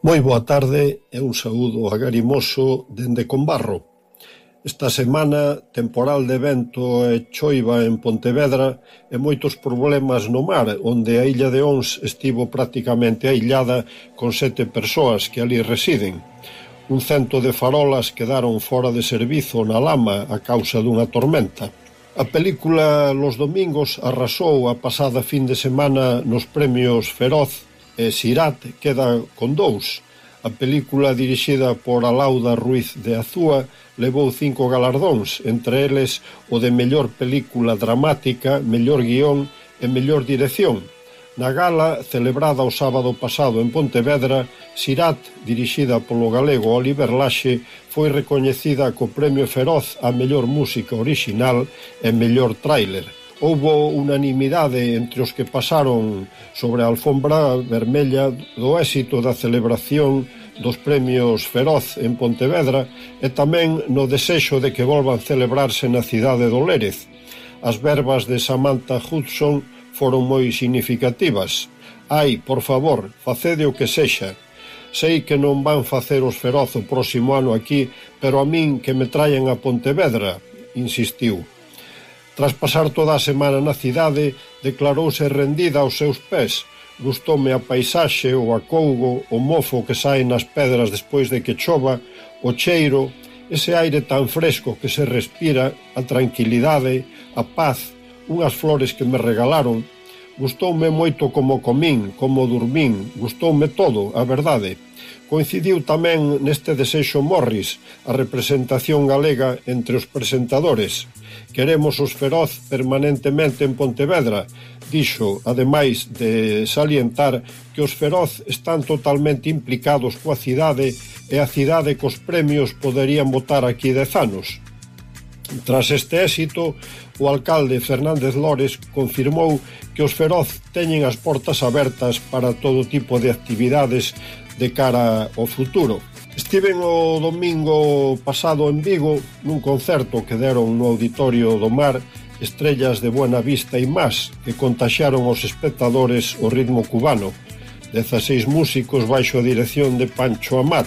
Moi boa tarde e un saúdo agarimoso dende Combarro. Esta semana, temporal de vento e choiva en Pontevedra e moitos problemas no mar, onde a illa de Ons estivo prácticamente aillada con sete persoas que ali residen. Un cento de farolas quedaron fora de servizo na lama a causa dunha tormenta. A película Los Domingos arrasou a pasada fin de semana nos premios Feroz e Sirat queda con dous. A película dirixida por Alauda Ruiz de Azúa levou cinco galardóns, entre eles o de mellor película dramática, mellor guión e mellor dirección. Na gala, celebrada o sábado pasado en Pontevedra, Sirat, dirixida polo galego Oliver Laxe, foi recoñecida co Premio Feroz a Mellor Música Orixinal e Mellor Tráiler houbo unanimidade entre os que pasaron sobre a alfombra vermella do éxito da celebración dos premios Feroz en Pontevedra e tamén no desexo de que volvan celebrarse na cidade do Lérez. As verbas de Samantha Hudson foron moi significativas. Ai, por favor, facede o que sexa. Sei que non van facer os Feroz o próximo ano aquí, pero a min que me traen a Pontevedra, insistiu. Tras pasar toda a semana na cidade, declarouse rendida aos seus pés. Gustoume a paisaxe, o acougo, o mofo que sai nas pedras despois de que chova, o cheiro, ese aire tan fresco que se respira, a tranquilidade, a paz, unhas flores que me regalaron. Gustoume moito como comín, como dormín, gustoume todo, a verdade. Coincidiu tamén neste desexo Morris, a representación galega entre os presentadores. Queremos os feroz permanentemente en Pontevedra, dixo, ademais de salientar que os feroz están totalmente implicados coa cidade e a cidade cos premios poderían votar aquí dez anos. Tras este éxito, o alcalde Fernández Lores confirmou que os Feroz teñen as portas abertas para todo tipo de actividades de cara ao futuro. Estiven o domingo pasado en Vigo nun concerto que deron no Auditorio do Mar Estrellas de Buena Vista e más que contaxaron aos espectadores o ritmo cubano. 16 músicos baixo a dirección de Pancho Amat,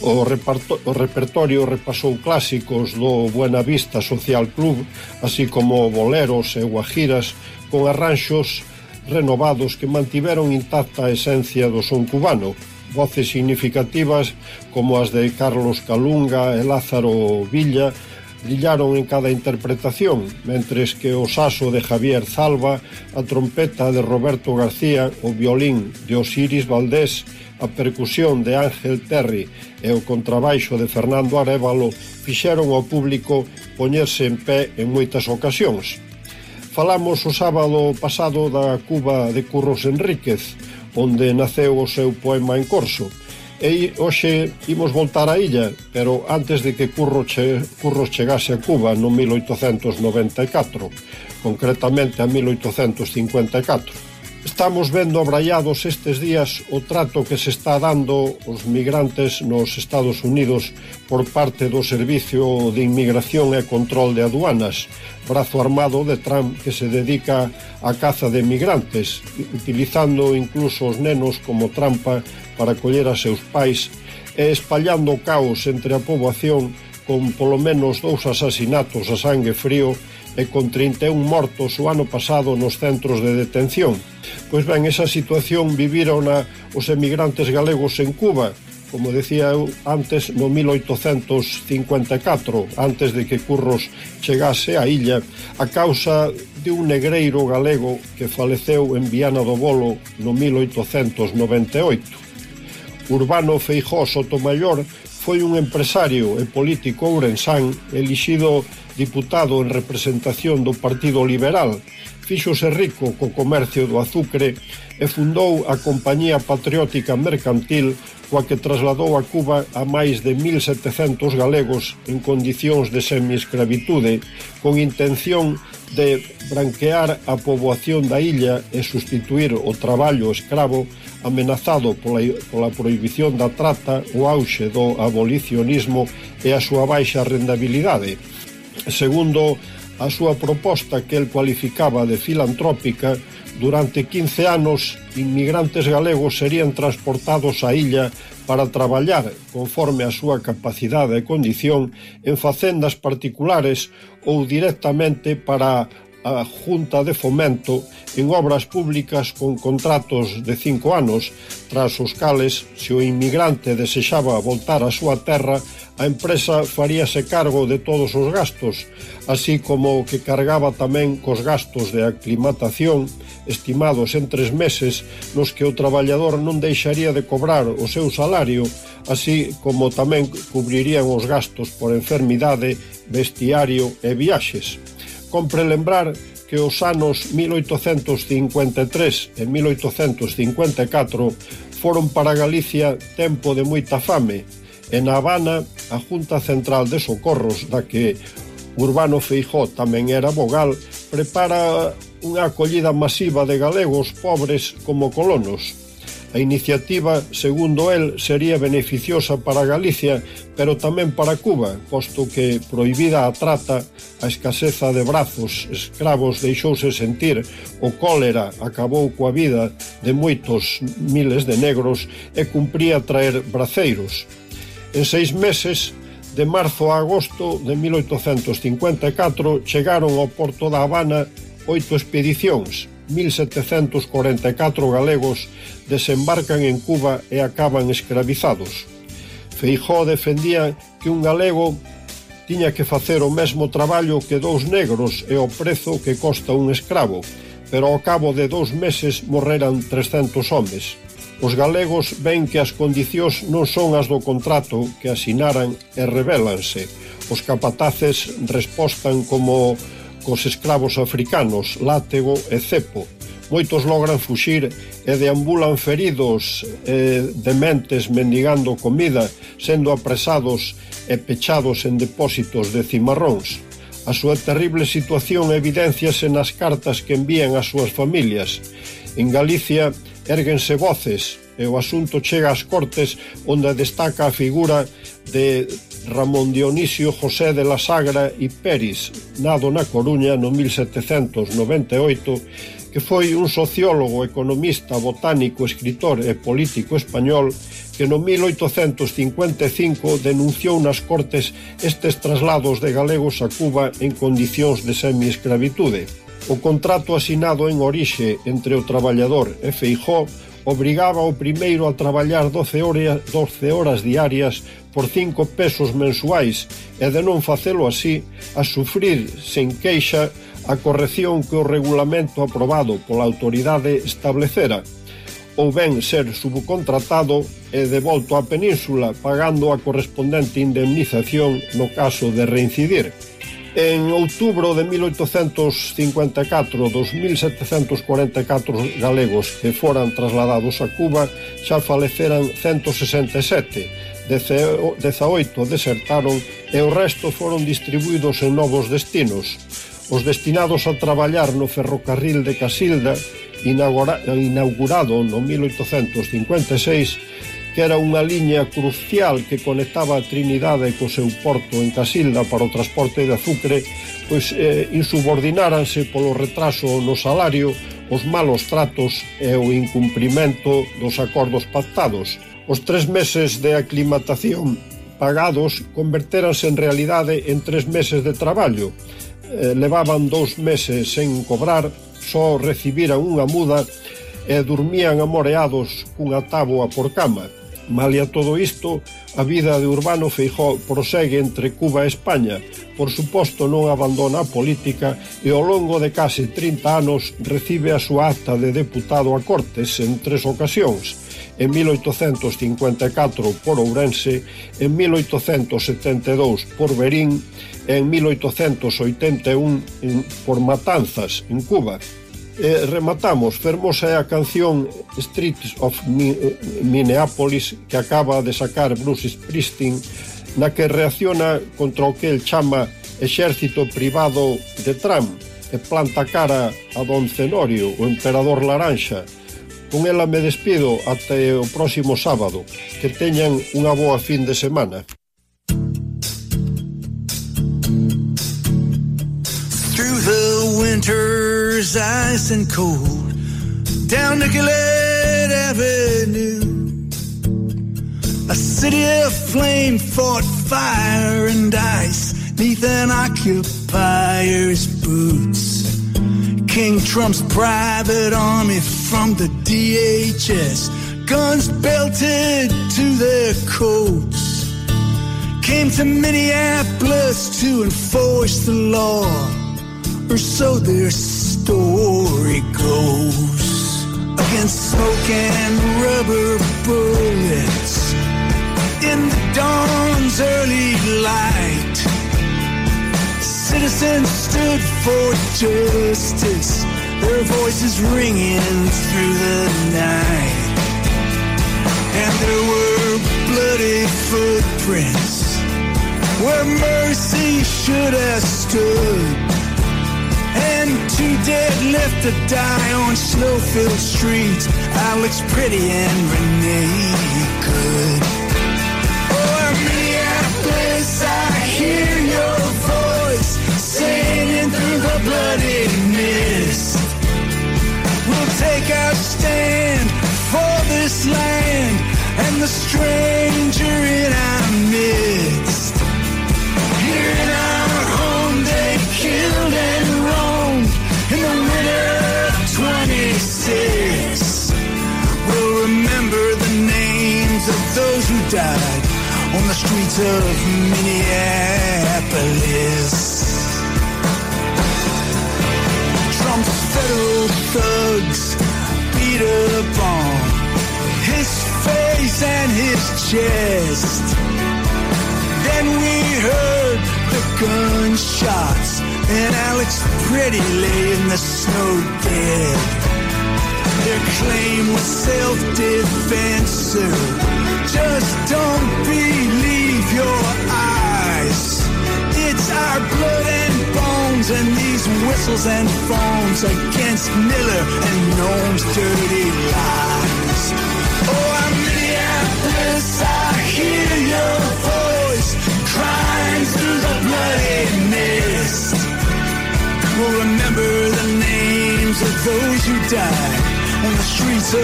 O, reparto, o repertorio repasou clásicos do Buena Vista Social Club, así como boleros e guajiras, con arranxos renovados que mantiveron intacta a esencia do son cubano, voces significativas como as de Carlos Calunga e Lázaro Villa brillaron en cada interpretación, mentres que o saso de Javier Zalba, a trompeta de Roberto García, o violín de Osiris Valdés A percusión de Ángel Terry e o contrabaixo de Fernando Arevalo fixeron ao público poñerse en pé en moitas ocasións. Falamos o sábado pasado da Cuba de Curros Enríquez, onde naceu o seu poema en corso. E hoxe imos voltar á illa, pero antes de que Curro che, Curros chegase a Cuba no 1894, concretamente a 1854. Estamos vendo abraiados estes días o trato que se está dando os migrantes nos Estados Unidos por parte do Servicio de Inmigración e Control de Aduanas, brazo armado de Trump que se dedica á caza de migrantes, utilizando incluso os nenos como trampa para coller a seus pais e espallando caos entre a poboación con polo menos dous asasinatos a sangue frío e con 31 mortos o ano pasado nos centros de detención. Pois ben, esa situación vivirona os emigrantes galegos en Cuba, como decía eu antes no 1854, antes de que Curros chegase á illa, a causa de un negreiro galego que faleceu en Viana do Bolo no 1898. Urbano Feijó Sotomayor foi un empresario e político ourensán elixido diputado en representación do Partido Liberal fíxose rico co comercio do azucre e fundou a Compañía Patriótica Mercantil coa que trasladou a Cuba a máis de 1.700 galegos en condicións de semiesclavitude con intención de branquear a poboación da illa e sustituir o traballo escravo amenazado pola, pola prohibición da trata, o auxe do abolicionismo e a súa baixa rendabilidade. Segundo a súa proposta que el cualificaba de filantrópica, durante 15 anos inmigrantes galegos serían transportados á illa para traballar, conforme a súa capacidade e condición, en facendas particulares ou directamente para a Junta de Fomento en obras públicas con contratos de cinco anos, tras os cales, se o inmigrante desexaba voltar á súa terra, a empresa faríase cargo de todos os gastos, así como que cargaba tamén cos gastos de aclimatación, estimados en tres meses, nos que o traballador non deixaría de cobrar o seu salario, así como tamén cubrirían os gastos por enfermidade, vestiario e viaxes. Compre lembrar que os anos 1853 e 1854 foron para Galicia tempo de moita fame. E na Habana a Junta Central de Socorros da que Urbano Feijó tamén era vogal prepara unha acollida masiva de galegos pobres como colonos. A iniciativa, segundo el, sería beneficiosa para Galicia, pero tamén para Cuba, posto que proibida a trata, a escaseza de brazos, escravos deixouse sentir, o cólera acabou coa vida de moitos miles de negros e cumpría traer braceiros. En seis meses, de marzo a agosto de 1854, chegaron ao porto da Habana oito expedicións, 1744 galegos desembarcan en Cuba e acaban escravizados. Feijó defendía que un galego tiña que facer o mesmo traballo que dous negros e o prezo que costa un escravo, pero ao cabo de dous meses morreran 300 homes. Os galegos ven que as condicións non son as do contrato que asinaran e rebelanse. Os capataces respostan como cos escravos africanos, látego e cepo. Moitos logran fuxir e deambulan feridos e dementes mendigando comida, sendo apresados e pechados en depósitos de cimarróns. A súa terrible situación evidenciase nas cartas que envían as súas familias. En Galicia erguense voces e o asunto chega ás Cortes onde destaca a figura de Ramón Dionisio José de la Sagra y Peris, nado na Coruña no 1798, que foi un sociólogo, economista, botánico, escritor e político español que no 1855 denunciou nas Cortes estes traslados de galegos a Cuba en condicións de semi-escravitude. O contrato asinado en orixe entre o traballador e Feijó obrigaba o primeiro a traballar 12 horas, 12 horas diarias por 5 pesos mensuais e de non facelo así, a sufrir sen queixa a corrección que o regulamento aprobado pola autoridade establecera ou ben ser subcontratado e devolto á península pagando a correspondente indemnización no caso de reincidir. En outubro de 1854, 2744 galegos que foran trasladados a Cuba xa faleceran 167, 18 desertaron e o resto foron distribuídos en novos destinos. Os destinados a traballar no ferrocarril de Casilda, inaugurado no 1856, que era unha liña crucial que conectaba a Trinidade co seu porto en Casilda para o transporte de azucre, pois eh, insubordináranse polo retraso no salario, os malos tratos e o incumprimento dos acordos pactados. Os tres meses de aclimatación pagados converteranse en realidade en tres meses de traballo. Eh, levaban dous meses sen cobrar, só recibiran unha muda e dormían amoreados cunha táboa por cama Malia todo isto, a vida de Urbano Feijó prosegue entre Cuba e España. Por suposto non abandona a política e ao longo de case 30 anos recibe a súa acta de deputado a Cortes en tres ocasións. En 1854 por Ourense, en 1872 por Berín e en 1881 por Matanzas, en Cuba eh, rematamos. Fermosa é a canción Streets of Minneapolis que acaba de sacar Bruce Springsteen na que reacciona contra o que el chama exército privado de Trump e planta cara a Don Cenorio, o emperador laranxa. Con ela me despido até o próximo sábado. Que teñan unha boa fin de semana. Winter's ice and cold down Nicollet Avenue. A city of flame fought fire and ice neath an occupier's boots. King Trump's private army from the DHS, guns belted to their coats, came to Minneapolis to enforce the law, or so their story goes. Against smoke and rubber bullets in the dawn's early light citizens stood for justice, their voices ringing through the night. And there were bloody footprints where mercy should have stood. Two dead left to die on slow-filled streets, Alex Pretty and Renee Good. Oh, Minneapolis, I hear your voice singing through the bloody mist. We'll take our stand for this land and the stranger who died on the streets of Minneapolis. Trump's federal thugs beat up on his face and his chest. Then we heard the gunshots, and Alex Pretty lay in the snow dead. Their claim was self-defense. Just don't believe your eyes. It's our blood and bones and these whistles and phones against Miller and Gnome's dirty lies. Oh, I'm Minneapolis, I hear your voice crying through the bloody mist. We'll remember the names of those who died on the streets of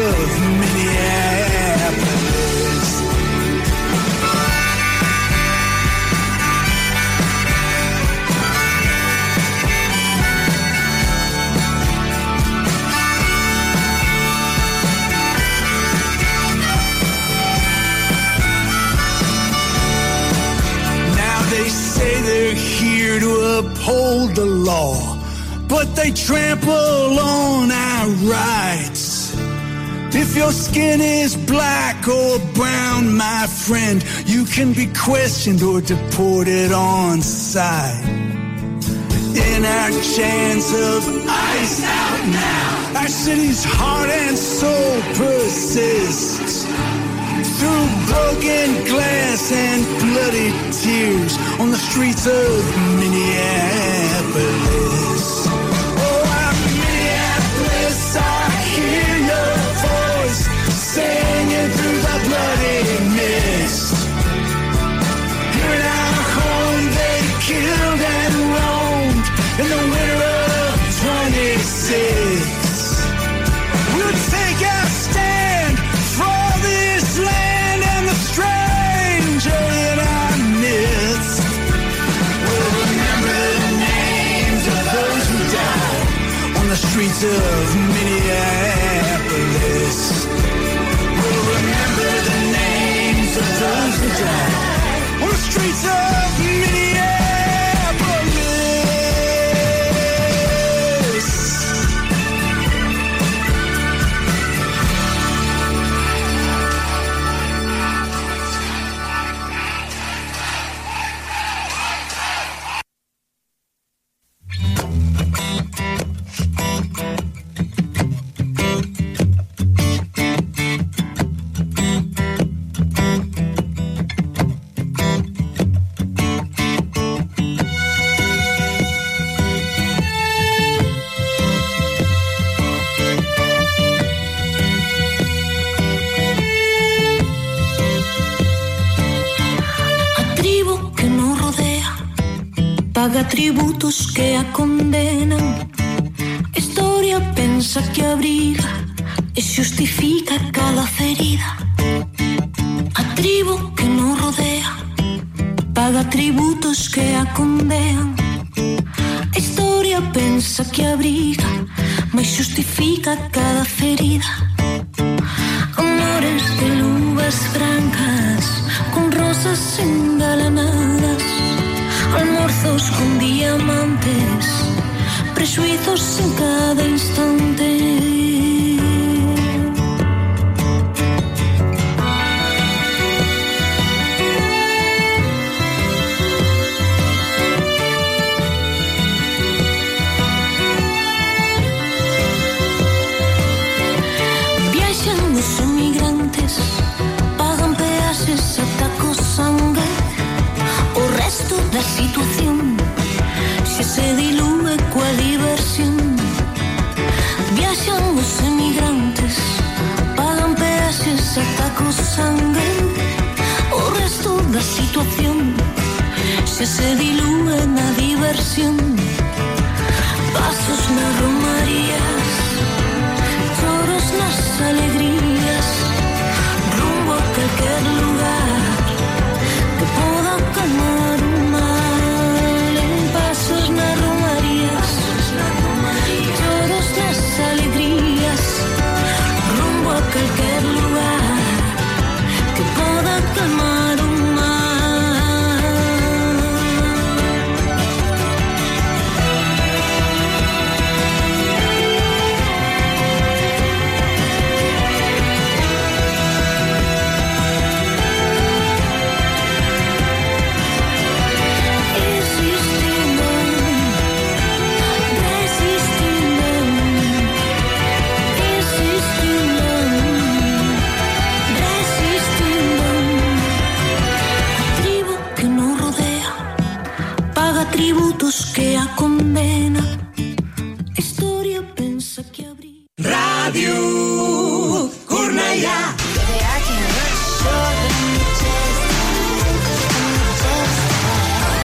Minneapolis. Now they say they're here to uphold the law, but they trample on our rights. If your skin is black or brown, my friend, you can be questioned or deported on sight. In our chance of ice out now, our city's heart and soul persists. Through broken glass and bloody tears on the streets of Minneapolis. Streets of Minneapolis. We'll remember atributos que a condenan. Historia pensa que abriga e justifica cada ferida. A tribo que no rodea paga tributos que a condean. A historia pensa que abriga, mas justifica cada ferida. Amores de luvas francas con rosas en lazos con diamantes, prejuizos en cada instante. pasan o resto da situación. Se se dilúe na diversión